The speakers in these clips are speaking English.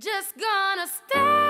Just gonna stand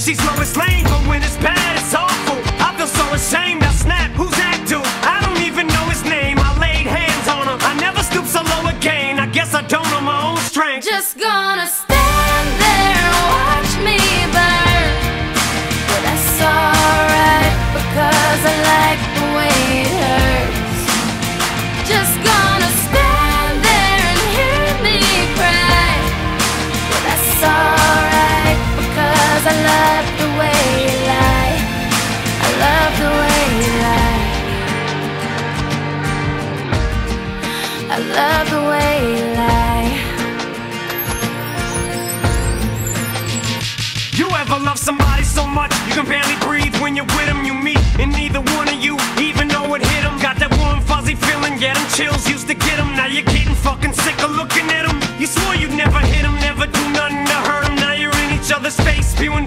She's Lois Lane, so much you can barely breathe when you're with them? You meet, and neither one of you even know it hit them. Got that warm, fuzzy feeling, yeah, them chills used to get them. Now you're getting fucking sick of looking at them. You swore you'd never hit them, never do nothing to hurt them. Now you're in each other's face, spewing